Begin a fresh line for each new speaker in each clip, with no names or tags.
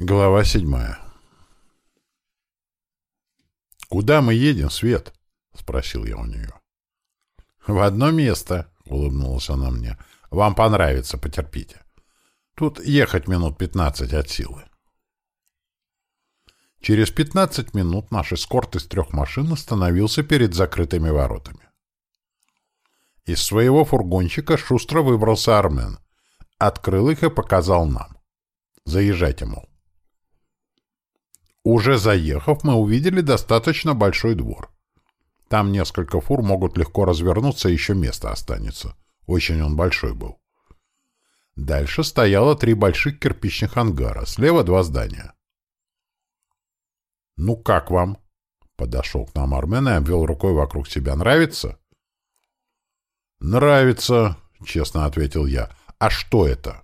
Глава седьмая. «Куда мы едем, Свет?» — спросил я у нее. «В одно место», — улыбнулась она мне. «Вам понравится, потерпите. Тут ехать минут пятнадцать от силы». Через пятнадцать минут наш эскорт из трех машин остановился перед закрытыми воротами. Из своего фургончика шустро выбрался Армен. Открыл их и показал нам. «Заезжайте, мол». Уже заехав, мы увидели достаточно большой двор. Там несколько фур могут легко развернуться, еще место останется. Очень он большой был. Дальше стояло три больших кирпичных ангара, слева два здания. «Ну как вам?» Подошел к нам Армен и обвел рукой вокруг себя. «Нравится?» «Нравится», — честно ответил я. «А что это?»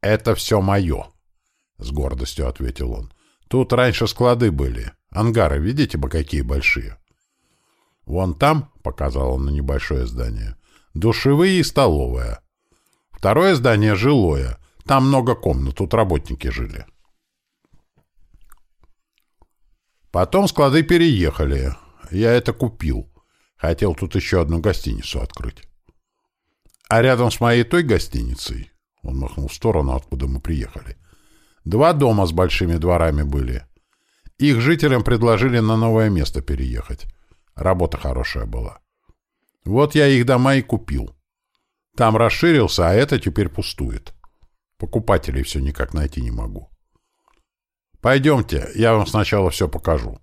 «Это все мое», — с гордостью ответил он. Тут раньше склады были. Ангары, видите бы, какие большие. Вон там, — показал он на небольшое здание, — душевые и столовая. Второе здание — жилое. Там много комнат, тут работники жили. Потом склады переехали. Я это купил. Хотел тут еще одну гостиницу открыть. А рядом с моей той гостиницей, он махнул в сторону, откуда мы приехали, Два дома с большими дворами были. Их жителям предложили на новое место переехать. Работа хорошая была. Вот я их дома и купил. Там расширился, а это теперь пустует. Покупателей все никак найти не могу. Пойдемте, я вам сначала все покажу.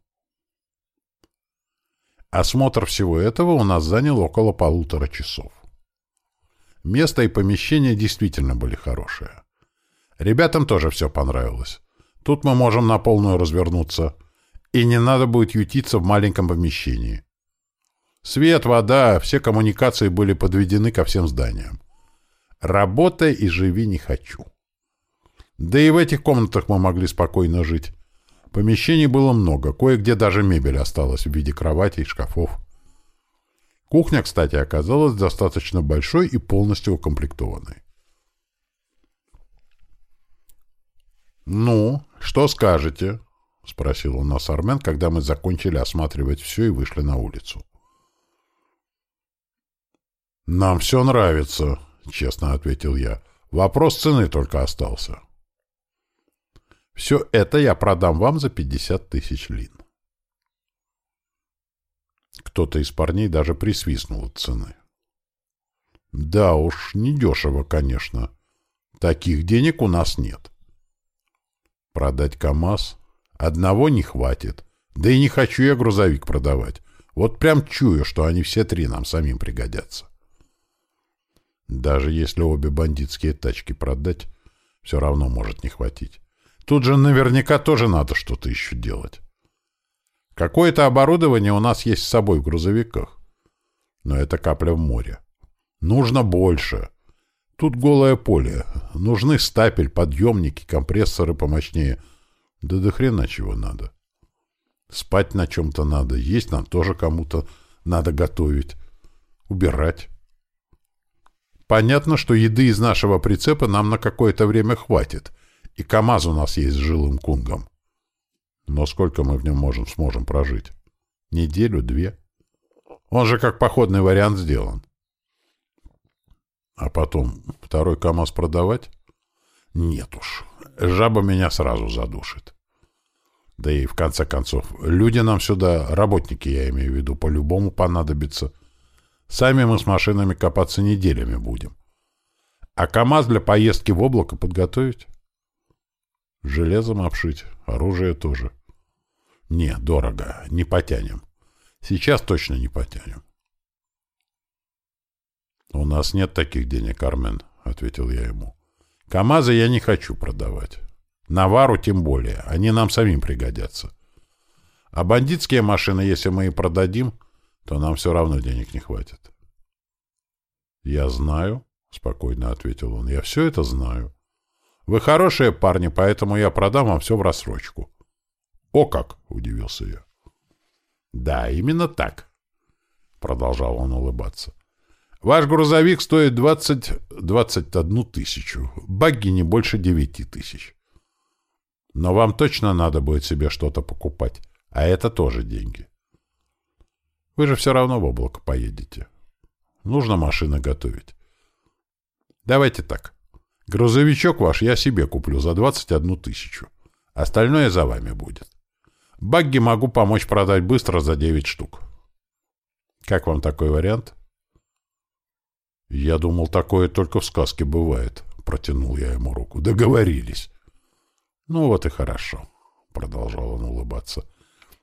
Осмотр всего этого у нас занял около полутора часов. Место и помещение действительно были хорошие. Ребятам тоже все понравилось. Тут мы можем на полную развернуться. И не надо будет ютиться в маленьком помещении. Свет, вода, все коммуникации были подведены ко всем зданиям. Работай и живи не хочу. Да и в этих комнатах мы могли спокойно жить. Помещений было много, кое-где даже мебель осталась в виде кроватей и шкафов. Кухня, кстати, оказалась достаточно большой и полностью укомплектованной. «Ну, что скажете?» — спросил у нас Армен, когда мы закончили осматривать все и вышли на улицу. «Нам все нравится», — честно ответил я. «Вопрос цены только остался». «Все это я продам вам за пятьдесят тысяч лин». Кто-то из парней даже присвистнул от цены. «Да уж, недешево, конечно. Таких денег у нас нет». Продать КАМАЗ? Одного не хватит. Да и не хочу я грузовик продавать. Вот прям чую, что они все три нам самим пригодятся. Даже если обе бандитские тачки продать, все равно может не хватить. Тут же наверняка тоже надо что-то еще делать. Какое-то оборудование у нас есть с собой в грузовиках. Но это капля в море. Нужно больше. Тут голое поле. Нужны стапель, подъемники, компрессоры помощнее. Да до хрена чего надо. Спать на чем-то надо, есть нам тоже кому-то надо готовить. Убирать. Понятно, что еды из нашего прицепа нам на какое-то время хватит. И КАМАЗ у нас есть с жилым кунгом. Но сколько мы в нем можем, сможем прожить? Неделю, две? Он же как походный вариант сделан. А потом второй КАМАЗ продавать? Нет уж. Жаба меня сразу задушит. Да и в конце концов, люди нам сюда, работники, я имею в виду, по-любому понадобятся. Сами мы с машинами копаться неделями будем. А КАМАЗ для поездки в облако подготовить? Железом обшить, оружие тоже. Не, дорого, не потянем. Сейчас точно не потянем. «У нас нет таких денег, Армен», — ответил я ему. «КамАЗы я не хочу продавать. Навару тем более. Они нам самим пригодятся. А бандитские машины, если мы и продадим, то нам все равно денег не хватит». «Я знаю», — спокойно ответил он. «Я все это знаю. Вы хорошие парни, поэтому я продам вам все в рассрочку». «О как!» — удивился я. «Да, именно так», — продолжал он улыбаться. Ваш грузовик стоит 20-21 тысячу, багги не больше 9 тысяч. Но вам точно надо будет себе что-то покупать, а это тоже деньги. Вы же все равно в облако поедете. Нужно машины готовить. Давайте так. Грузовичок ваш я себе куплю за 21 тысячу. Остальное за вами будет. Багги могу помочь продать быстро за 9 штук. Как вам такой вариант? Я думал, такое только в сказке бывает. Протянул я ему руку. Договорились. Ну вот и хорошо. Продолжал он улыбаться.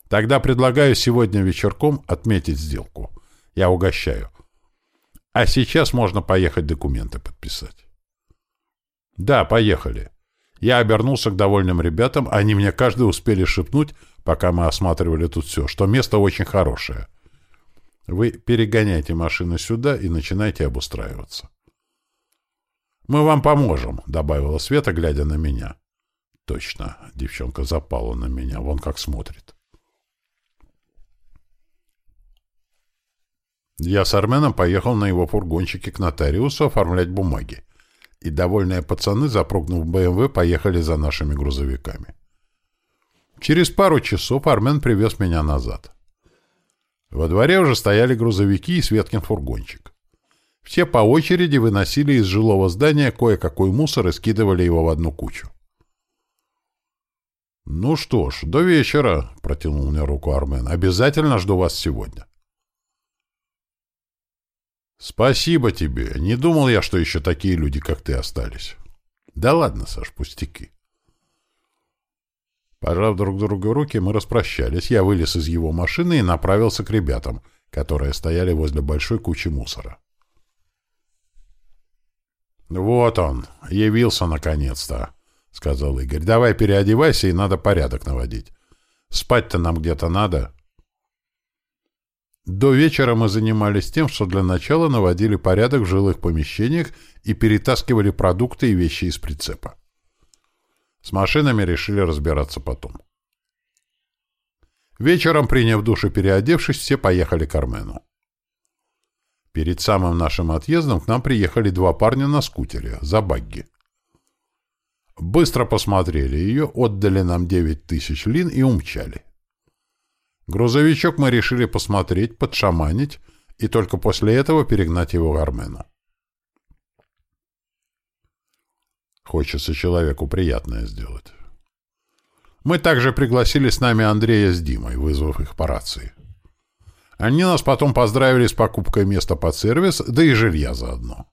Тогда предлагаю сегодня вечерком отметить сделку. Я угощаю. А сейчас можно поехать документы подписать. Да, поехали. Я обернулся к довольным ребятам, они мне каждый успели шепнуть, пока мы осматривали тут все, что место очень хорошее. Вы перегоняйте машины сюда и начинайте обустраиваться. «Мы вам поможем», — добавила Света, глядя на меня. «Точно, девчонка запала на меня, вон как смотрит». Я с Арменом поехал на его фургончике к нотариусу оформлять бумаги, и довольные пацаны, запрыгнув в БМВ, поехали за нашими грузовиками. Через пару часов Армен привез меня назад. Во дворе уже стояли грузовики и Светкин фургончик. Все по очереди выносили из жилого здания кое-какой мусор и скидывали его в одну кучу. «Ну что ж, до вечера», — протянул мне руку Армен. «Обязательно жду вас сегодня». «Спасибо тебе. Не думал я, что еще такие люди, как ты, остались». «Да ладно, Саш, пустяки». Пожав друг другу руки, мы распрощались. Я вылез из его машины и направился к ребятам, которые стояли возле большой кучи мусора. «Вот он, явился наконец-то», — сказал Игорь. «Давай переодевайся, и надо порядок наводить. Спать-то нам где-то надо». До вечера мы занимались тем, что для начала наводили порядок в жилых помещениях и перетаскивали продукты и вещи из прицепа. С машинами решили разбираться потом. Вечером, приняв душ и переодевшись, все поехали к Армену. Перед самым нашим отъездом к нам приехали два парня на скутере, за багги. Быстро посмотрели ее, отдали нам 9 тысяч лин и умчали. Грузовичок мы решили посмотреть, подшаманить и только после этого перегнать его к Армену. Хочется человеку приятное сделать. Мы также пригласили с нами Андрея с Димой, вызвав их по рации. Они нас потом поздравили с покупкой места под сервис, да и жилья заодно.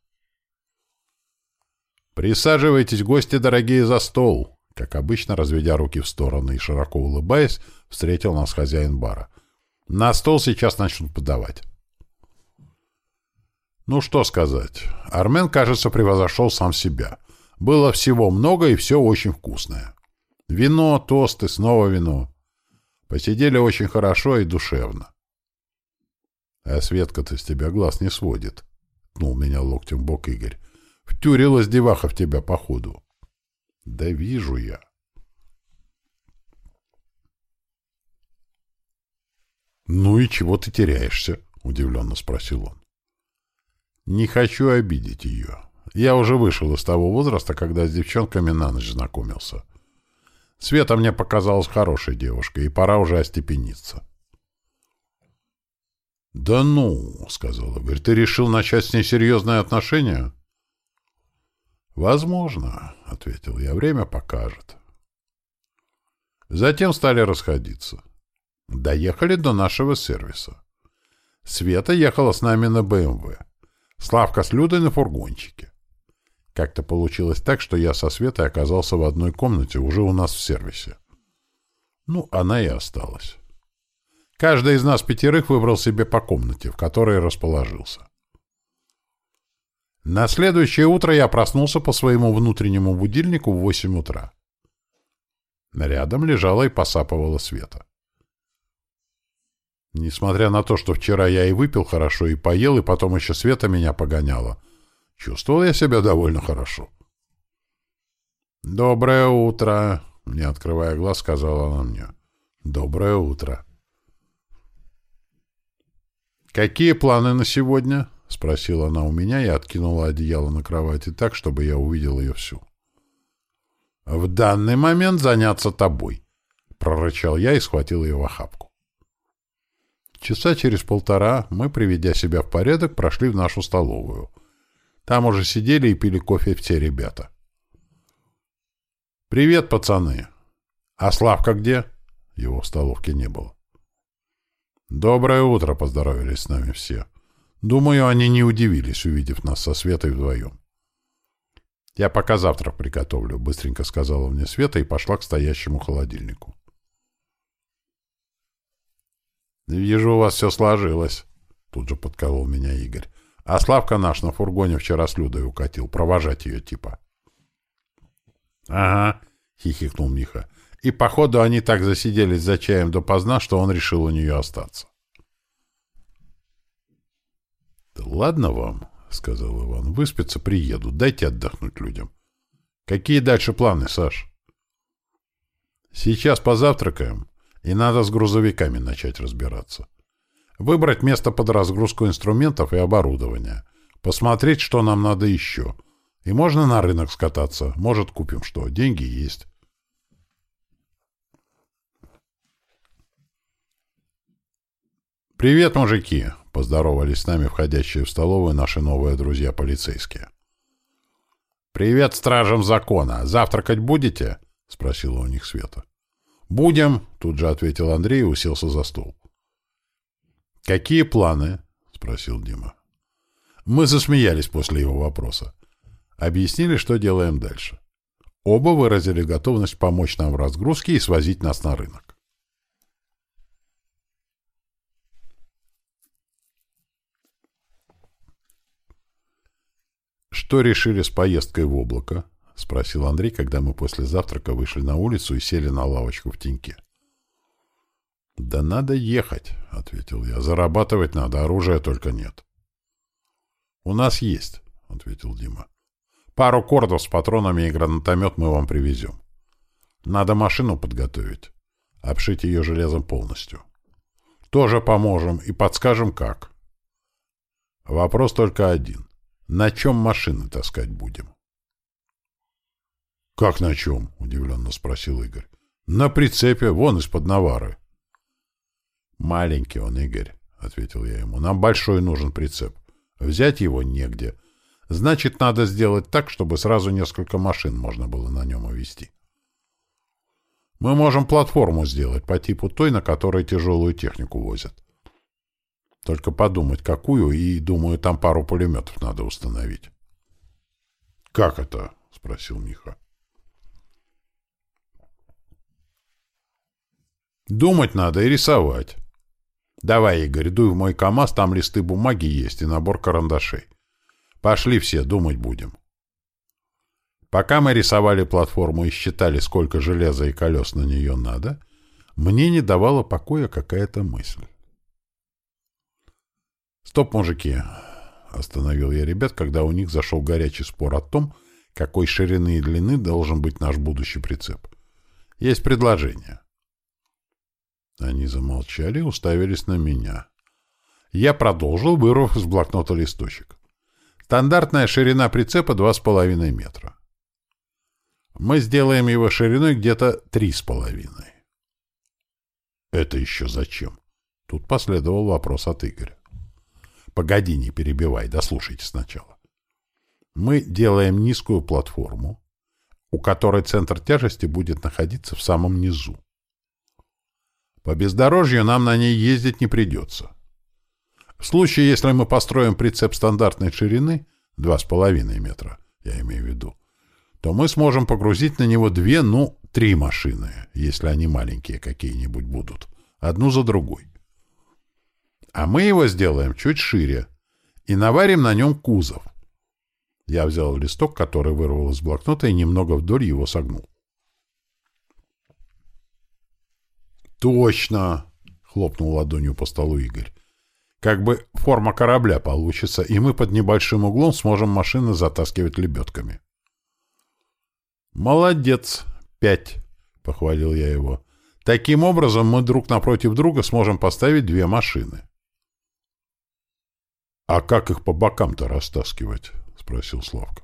«Присаживайтесь, гости дорогие, за стол!» Как обычно, разведя руки в стороны и широко улыбаясь, встретил нас хозяин бара. На стол сейчас начнут подавать. Ну что сказать. Армен, кажется, превозошел сам себя. Было всего много и все очень вкусное. Вино, тосты, снова вино. Посидели очень хорошо и душевно. А Светка-то с тебя глаз не сводит. Тнул меня локтем бок Игорь. Втюрилась деваха в тебя, походу. Да вижу я. «Ну и чего ты теряешься?» — удивленно спросил он. «Не хочу обидеть ее. Я уже вышел из того возраста, когда с девчонками на ночь знакомился. Света мне показалась хорошей девушкой, и пора уже остепениться». «Да ну!» — сказал Игорь. «Ты решил начать с ней серьезные отношения?» «Возможно», — ответил я. «Время покажет». Затем стали расходиться. Доехали до нашего сервиса. Света ехала с нами на БМВ. Славка с Людой на фургончике. Как-то получилось так, что я со Светой оказался в одной комнате уже у нас в сервисе. Ну, она и осталась. Каждый из нас пятерых выбрал себе по комнате, в которой расположился. На следующее утро я проснулся по своему внутреннему будильнику в 8 утра. Рядом лежала и посапывала Света. Несмотря на то, что вчера я и выпил хорошо, и поел, и потом еще Света меня погоняла, чувствовал я себя довольно хорошо. «Доброе утро!» — не открывая глаз, сказала она мне. «Доброе утро!» «Какие планы на сегодня?» — спросила она у меня и откинула одеяло на кровати так, чтобы я увидел ее всю. В данный момент заняться тобой, — прорычал я и схватил ее в охапку. Часа через полтора мы, приведя себя в порядок, прошли в нашу столовую. Там уже сидели и пили кофе все ребята. «Привет, пацаны! А Славка где?» Его в столовке не было. «Доброе утро!» — поздоровались с нами все. Думаю, они не удивились, увидев нас со Светой вдвоем. «Я пока завтрак приготовлю», — быстренько сказала мне Света и пошла к стоящему холодильнику. «Вижу, у вас все сложилось», — тут же подколол меня Игорь. «А Славка наш на фургоне вчера с Людой укатил, провожать ее типа». «Ага», — хихикнул Миха. «И, походу, они так засиделись за чаем допоздна, что он решил у нее остаться». «Да ладно вам», — сказал Иван. «Выспятся, приеду. Дайте отдохнуть людям». «Какие дальше планы, Саш?» «Сейчас позавтракаем, и надо с грузовиками начать разбираться. Выбрать место под разгрузку инструментов и оборудования. Посмотреть, что нам надо еще. И можно на рынок скататься. Может, купим что. Деньги есть». «Привет, мужики!» — поздоровались с нами входящие в столовую наши новые друзья-полицейские. «Привет стражам закона! Завтракать будете?» — спросила у них Света. «Будем!» — тут же ответил Андрей и уселся за стол. «Какие планы?» — спросил Дима. Мы засмеялись после его вопроса. Объяснили, что делаем дальше. Оба выразили готовность помочь нам в разгрузке и свозить нас на рынок. «Что решили с поездкой в облако?» — спросил Андрей, когда мы после завтрака вышли на улицу и сели на лавочку в теньке. «Да надо ехать», — ответил я. «Зарабатывать надо, оружия только нет». «У нас есть», — ответил Дима. «Пару кордов с патронами и гранатомет мы вам привезем. Надо машину подготовить, обшить ее железом полностью. Тоже поможем и подскажем, как. Вопрос только один. На чем машины таскать будем? — Как на чем? — удивленно спросил Игорь. — На прицепе, вон из-под навары. — Маленький он, Игорь, — ответил я ему. — Нам большой нужен прицеп. Взять его негде. Значит, надо сделать так, чтобы сразу несколько машин можно было на нем увезти. Мы можем платформу сделать по типу той, на которой тяжелую технику возят. Только подумать, какую, и, думаю, там пару пулеметов надо установить. — Как это? — спросил Миха. — Думать надо и рисовать. Давай, Игорь, дуй в мой КамАЗ, там листы бумаги есть и набор карандашей. Пошли все, думать будем. Пока мы рисовали платформу и считали, сколько железа и колес на нее надо, мне не давала покоя какая-то мысль. «Стоп, мужики!» — остановил я ребят, когда у них зашел горячий спор о том, какой ширины и длины должен быть наш будущий прицеп. «Есть предложение». Они замолчали и уставились на меня. Я продолжил, вырвав из блокнота листочек. Стандартная ширина прицепа 2,5 метра. Мы сделаем его шириной где-то 3,5. Это еще зачем? Тут последовал вопрос от Игоря. Погоди, не перебивай, дослушайте сначала. Мы делаем низкую платформу, у которой центр тяжести будет находиться в самом низу. По бездорожью нам на ней ездить не придется. В случае, если мы построим прицеп стандартной ширины, 2,5 метра, я имею в виду, то мы сможем погрузить на него две, ну, три машины, если они маленькие какие-нибудь будут, одну за другой. А мы его сделаем чуть шире и наварим на нем кузов. Я взял листок, который вырвал из блокнота, и немного вдоль его согнул. «Точно!» — хлопнул ладонью по столу Игорь. «Как бы форма корабля получится, и мы под небольшим углом сможем машины затаскивать лебедками». «Молодец! Пять!» — похвалил я его. «Таким образом мы друг напротив друга сможем поставить две машины». — А как их по бокам-то растаскивать? — спросил Славка.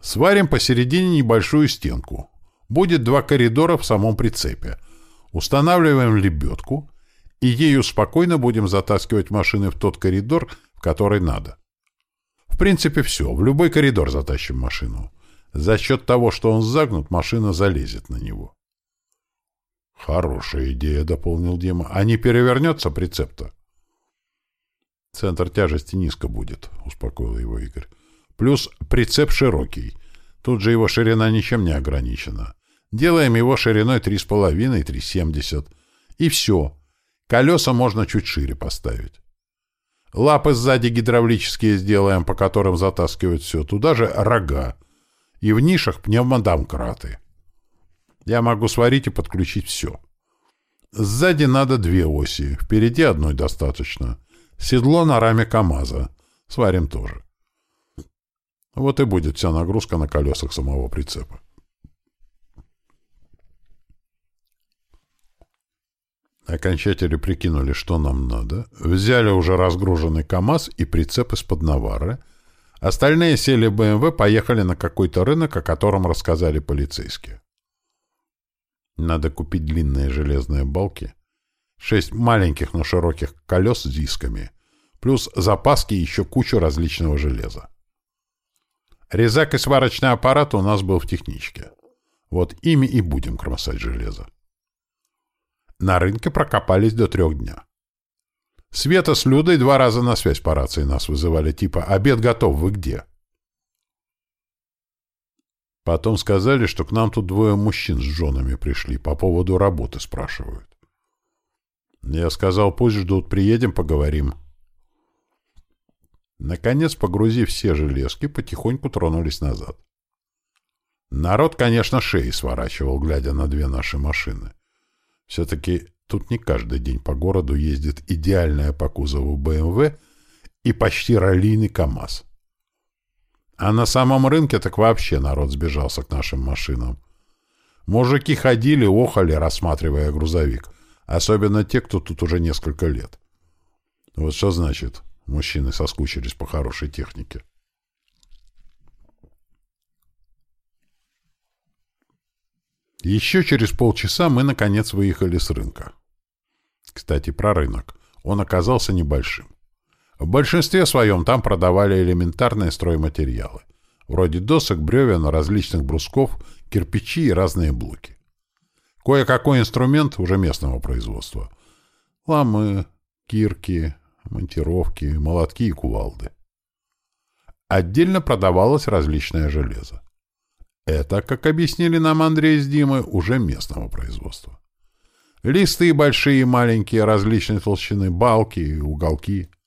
Сварим посередине небольшую стенку. Будет два коридора в самом прицепе. Устанавливаем лебедку, и ею спокойно будем затаскивать машины в тот коридор, в который надо. В принципе, все. В любой коридор затащим машину. За счет того, что он загнут, машина залезет на него. «Хорошая идея», — дополнил Дима. «А не перевернется прицеп-то?» «Центр тяжести низко будет», — успокоил его Игорь. «Плюс прицеп широкий. Тут же его ширина ничем не ограничена. Делаем его шириной 3,5-3,70. И все. Колеса можно чуть шире поставить. Лапы сзади гидравлические сделаем, по которым затаскивают все. Туда же рога. И в нишах пневмодомкраты. Я могу сварить и подключить все. Сзади надо две оси, впереди одной достаточно. Седло на раме КамАЗа. Сварим тоже. Вот и будет вся нагрузка на колесах самого прицепа. Окончатели прикинули, что нам надо, взяли уже разгруженный КАМАЗ и прицеп из-под навары. Остальные сели в БМВ, поехали на какой-то рынок, о котором рассказали полицейские. Надо купить длинные железные балки, шесть маленьких, но широких колес с дисками, плюс запаски и еще кучу различного железа. Резак и сварочный аппарат у нас был в техничке. Вот ими и будем кромсать железо. На рынке прокопались до трех дня. Света с Людой два раза на связь по рации нас вызывали, типа «Обед готов, вы где?» Потом сказали, что к нам тут двое мужчин с женами пришли, по поводу работы спрашивают. Я сказал, пусть ждут, приедем, поговорим. Наконец, погрузив все железки, потихоньку тронулись назад. Народ, конечно, шеи сворачивал, глядя на две наши машины. Все-таки тут не каждый день по городу ездит идеальная по кузову БМВ и почти раллийный КАМАЗ. А на самом рынке так вообще народ сбежался к нашим машинам. Мужики ходили, охали, рассматривая грузовик. Особенно те, кто тут уже несколько лет. Вот что значит, мужчины соскучились по хорошей технике. Еще через полчаса мы, наконец, выехали с рынка. Кстати, про рынок. Он оказался небольшим. В большинстве своем там продавали элементарные стройматериалы, вроде досок, бревен, различных брусков, кирпичи и разные блоки. Кое-какой инструмент уже местного производства. Ламы, кирки, монтировки, молотки и кувалды. Отдельно продавалось различное железо. Это, как объяснили нам Андрей с Димой, уже местного производства. Листы большие и маленькие, различной толщины, балки, уголки —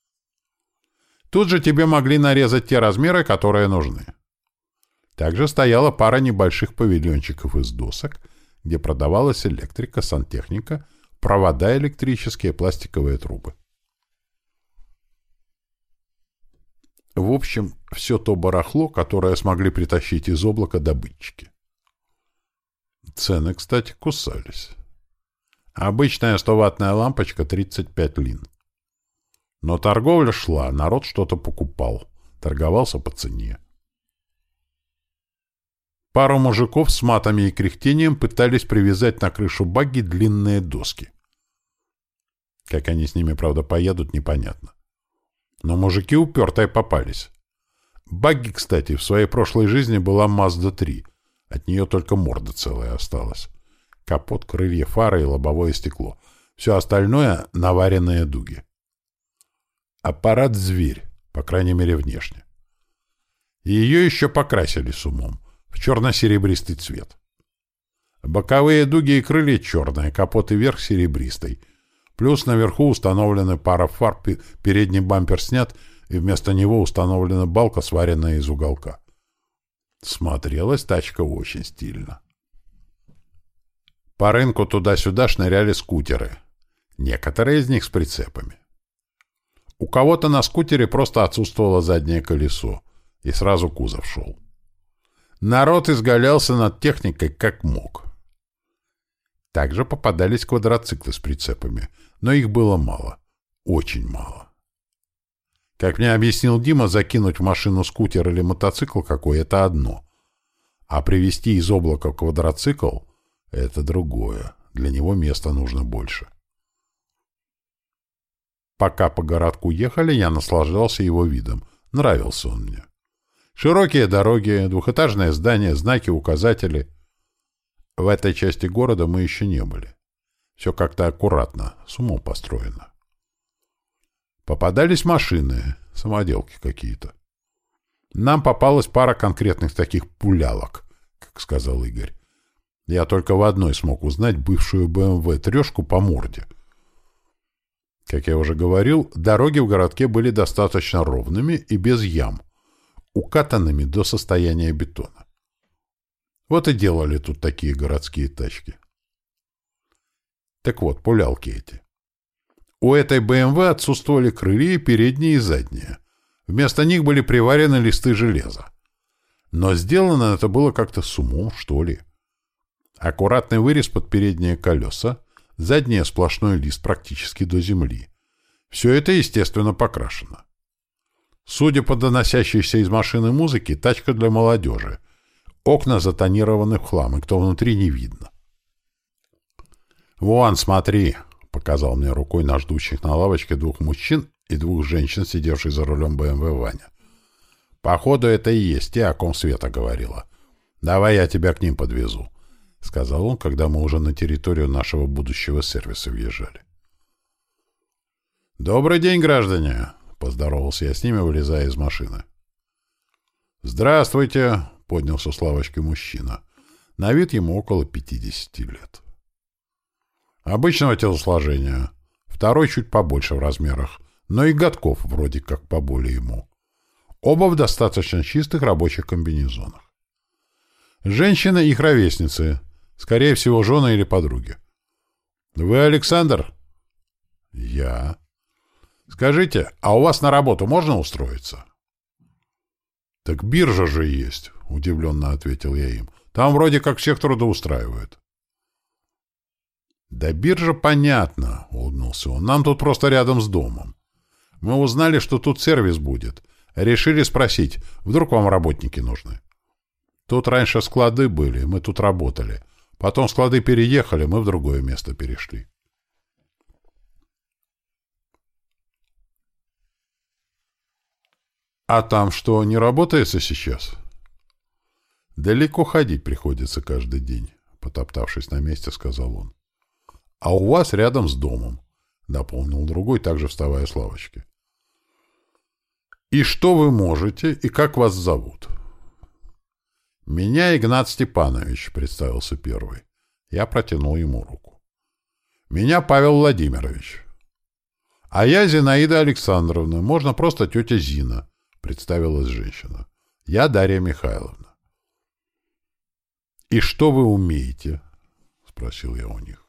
Тут же тебе могли нарезать те размеры, которые нужны. Также стояла пара небольших павильончиков из досок, где продавалась электрика, сантехника, провода электрические, пластиковые трубы. В общем, все то барахло, которое смогли притащить из облака добытчики. Цены, кстати, кусались. Обычная 100-ваттная лампочка 35 лин. Но торговля шла, народ что-то покупал. Торговался по цене. Пару мужиков с матами и кряхтением пытались привязать на крышу багги длинные доски. Как они с ними, правда, поедут, непонятно. Но мужики упертые попались. Багги, кстати, в своей прошлой жизни была Mazda 3. От нее только морда целая осталась. Капот, крылья, фары и лобовое стекло. Все остальное — наваренные дуги. Аппарат «Зверь», по крайней мере, внешне. Ее еще покрасили с умом, в черно-серебристый цвет. Боковые дуги и крылья черные, капот и верх серебристый. Плюс наверху установлены пара фар, передний бампер снят, и вместо него установлена балка, сваренная из уголка. Смотрелась тачка очень стильно. По рынку туда-сюда шныряли скутеры. Некоторые из них с прицепами. У кого-то на скутере просто отсутствовало заднее колесо, и сразу кузов шел. Народ изгалялся над техникой как мог. Также попадались квадроциклы с прицепами, но их было мало. Очень мало. Как мне объяснил Дима, закинуть в машину скутер или мотоцикл какой — это одно, А привезти из облака квадроцикл — это другое. Для него места нужно больше. Пока по городку ехали, я наслаждался его видом. Нравился он мне. Широкие дороги, двухэтажные здания, знаки, указатели. В этой части города мы еще не были. Все как-то аккуратно, с умом построено. Попадались машины, самоделки какие-то. Нам попалась пара конкретных таких пулялок, как сказал Игорь. Я только в одной смог узнать бывшую БМВ трешку по морде. Как я уже говорил, дороги в городке были достаточно ровными и без ям, укатанными до состояния бетона. Вот и делали тут такие городские тачки. Так вот, пулялки эти. У этой БМВ отсутствовали крылья передние и задние. Вместо них были приварены листы железа. Но сделано это было как-то с умом, что ли. Аккуратный вырез под передние колеса, задний сплошной лист практически до земли. Все это, естественно, покрашено. Судя по доносящейся из машины музыки, тачка для молодежи. Окна затонированы в хлам, и кто внутри не видно. «Вон, смотри!» — показал мне рукой на ждущих на лавочке двух мужчин и двух женщин, сидевших за рулем БМВ Ваня. «Походу, это и есть те, о ком Света говорила. Давай я тебя к ним подвезу», — сказал он, когда мы уже на территорию нашего будущего сервиса въезжали. «Добрый день, граждане!» — поздоровался я с ними, вылезая из машины. «Здравствуйте!» — поднялся с лавочки мужчина. На вид ему около пятидесяти лет. Обычного телосложения. Второй чуть побольше в размерах, но и годков вроде как поболее ему. Оба в достаточно чистых рабочих комбинезонах. Женщина их ровесницы, скорее всего, жены или подруги. «Вы Александр?» «Я». «Скажите, а у вас на работу можно устроиться?» «Так биржа же есть», — удивленно ответил я им. «Там вроде как всех трудоустраивают». «Да биржа понятно», — улыбнулся он. «Нам тут просто рядом с домом. Мы узнали, что тут сервис будет. Решили спросить, вдруг вам работники нужны. Тут раньше склады были, мы тут работали. Потом склады переехали, мы в другое место перешли». «А там что, не работается сейчас?» «Далеко ходить приходится каждый день», — потоптавшись на месте, сказал он. «А у вас рядом с домом», — дополнил другой, также вставая с лавочки. «И что вы можете, и как вас зовут?» «Меня Игнат Степанович», — представился первый. Я протянул ему руку. «Меня Павел Владимирович». «А я Зинаида Александровна, можно просто тетя Зина», — представилась женщина. «Я Дарья Михайловна». «И что вы умеете?» — спросил я у них.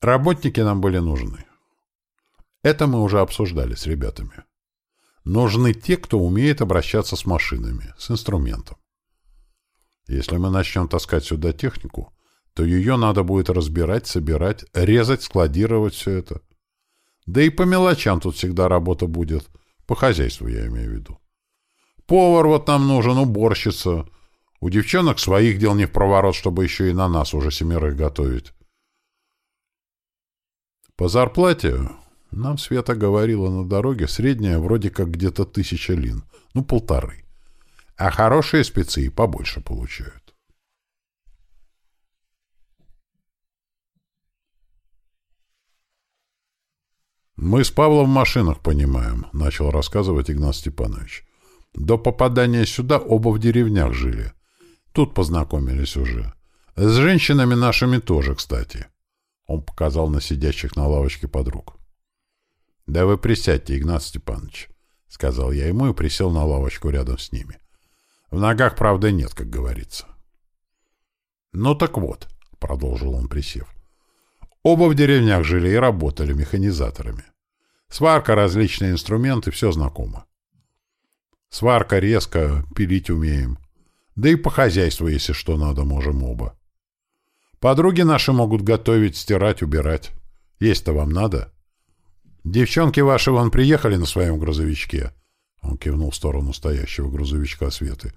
Работники нам были нужны. Это мы уже обсуждали с ребятами. Нужны те, кто умеет обращаться с машинами, с инструментом. Если мы начнем таскать сюда технику, то ее надо будет разбирать, собирать, резать, складировать все это. Да и по мелочам тут всегда работа будет. По хозяйству я имею в виду. Повар вот нам нужен, уборщица. У девчонок своих дел не в проворот, чтобы еще и на нас уже семерых готовить. По зарплате нам Света говорила на дороге средняя вроде как где-то тысяча лин, ну полторы. А хорошие спецы и побольше получают. «Мы с Павлом в машинах понимаем», — начал рассказывать Игнат Степанович. «До попадания сюда оба в деревнях жили. Тут познакомились уже. С женщинами нашими тоже, кстати. Он показал на сидящих на лавочке подруг. — Да вы присядьте, Игнат Степанович, — сказал я ему и присел на лавочку рядом с ними. В ногах, правда, нет, как говорится. — Ну так вот, — продолжил он, присев. Оба в деревнях жили и работали механизаторами. Сварка, различные инструменты, все знакомо. Сварка, резко, пилить умеем. Да и по хозяйству, если что надо, можем оба. Подруги наши могут готовить, стирать, убирать. Есть-то вам надо? Девчонки ваши вон приехали на своем грузовичке. Он кивнул в сторону стоящего грузовичка Светы.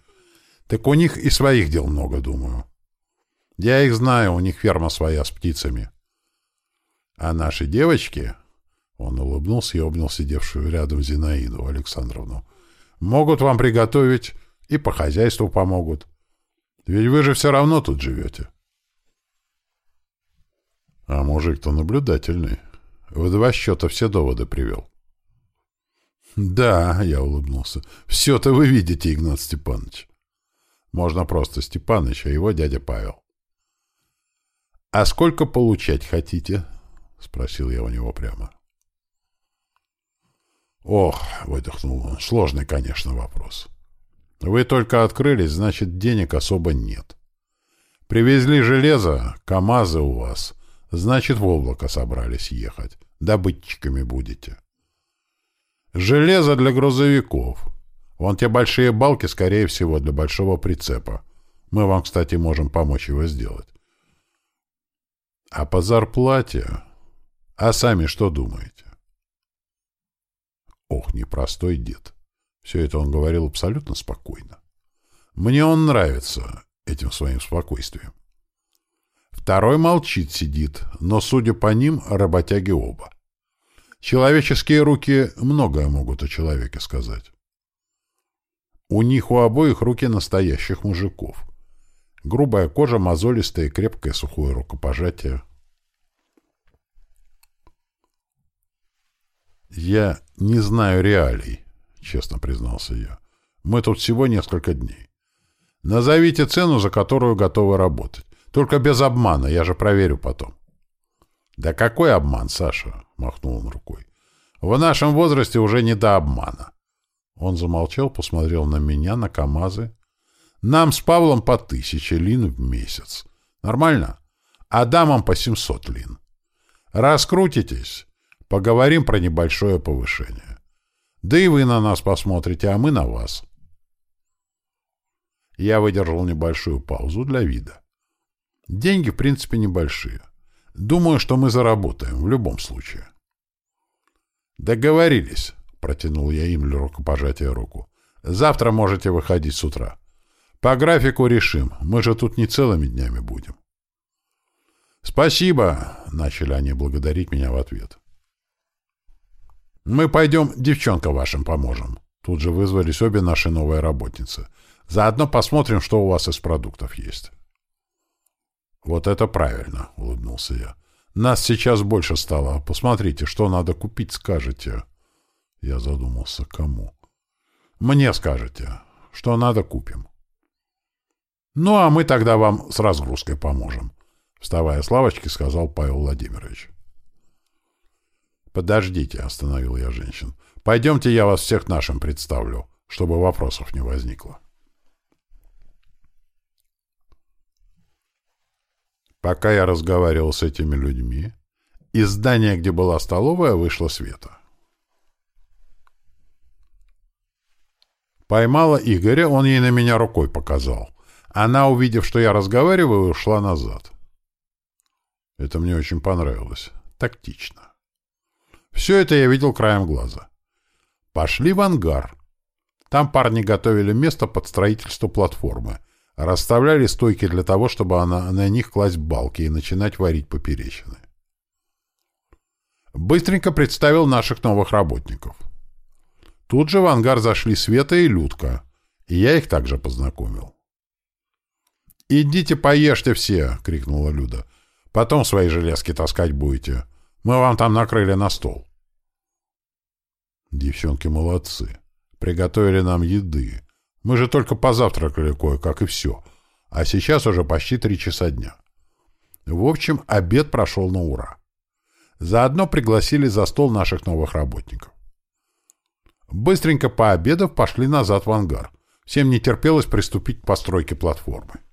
Так у них и своих дел много, думаю. Я их знаю, у них ферма своя с птицами. А наши девочки... Он улыбнулся и обнял сидевшую рядом Зинаиду Александровну. «Могут вам приготовить и по хозяйству помогут. Ведь вы же все равно тут живете». А мужик-то наблюдательный. В два счета все доводы привел. «Да», — я улыбнулся, — «все-то вы видите, Игнат Степанович». Можно просто Степаныч, а его дядя Павел. «А сколько получать хотите?» — спросил я у него прямо. «Ох», — выдохнул он, — «сложный, конечно, вопрос. Вы только открылись, значит, денег особо нет. Привезли железо, КАМАЗы у вас, значит, в облако собрались ехать. Добытчиками будете. Железо для грузовиков. Вон те большие балки, скорее всего, для большого прицепа. Мы вам, кстати, можем помочь его сделать. А по зарплате... А сами что думаете? Ох, непростой дед. Все это он говорил абсолютно спокойно. Мне он нравится этим своим спокойствием. Второй молчит, сидит, но, судя по ним, работяги оба. Человеческие руки многое могут о человеке сказать. У них у обоих руки настоящих мужиков. Грубая кожа, мозолистое, крепкое сухое рукопожатие. «Я не знаю реалий», — честно признался я. «Мы тут всего несколько дней. Назовите цену, за которую готовы работать. Только без обмана, я же проверю потом». «Да какой обман, Саша?» — махнул он рукой. «В нашем возрасте уже не до обмана. Он замолчал, посмотрел на меня, на КамАЗы. Нам с Павлом по тысяче лин в месяц. Нормально? А дамам по семьсот лин. Раскрутитесь. Поговорим про небольшое повышение. Да и вы на нас посмотрите, а мы на вас. Я выдержал небольшую паузу для вида. Деньги, в принципе, небольшие. Думаю, что мы заработаем в любом случае. Договорились. Протянул я им для рукопожатия руку. Завтра можете выходить с утра. По графику решим. Мы же тут не целыми днями будем. Спасибо, начали они благодарить меня в ответ. Мы пойдем девчонка вашим поможем. Тут же вызвались обе наши новые работницы. Заодно посмотрим, что у вас из продуктов есть. Вот это правильно, улыбнулся я. Нас сейчас больше стало. Посмотрите, что надо купить, скажете. Я задумался, кому? Мне скажете. Что надо, купим. Ну, а мы тогда вам с разгрузкой поможем. Вставая с лавочки, сказал Павел Владимирович. «Подождите», — остановил я женщин. «Пойдемте, я вас всех нашим представлю, чтобы вопросов не возникло». Пока я разговаривал с этими людьми, из здания, где была столовая, вышла Света. Поймала Игоря, он ей на меня рукой показал. Она, увидев, что я разговариваю, ушла назад. Это мне очень понравилось. Тактично. Все это я видел краем глаза. Пошли в ангар. Там парни готовили место под строительство платформы. Расставляли стойки для того, чтобы она, на них класть балки и начинать варить поперечины. Быстренько представил наших новых работников. Тут же в ангар зашли Света и Людка, и я их также познакомил. «Идите поешьте все!» — крикнула Люда. «Потом свои железки таскать будете. Мы вам там накрыли на стол». Девчонки молодцы. Приготовили нам еды. Мы же только позавтракали кое-как и все. А сейчас уже почти три часа дня. В общем, обед прошел на ура. Заодно пригласили за стол наших новых работников. Быстренько пообедав, пошли назад в ангар. Всем не терпелось приступить к постройке платформы.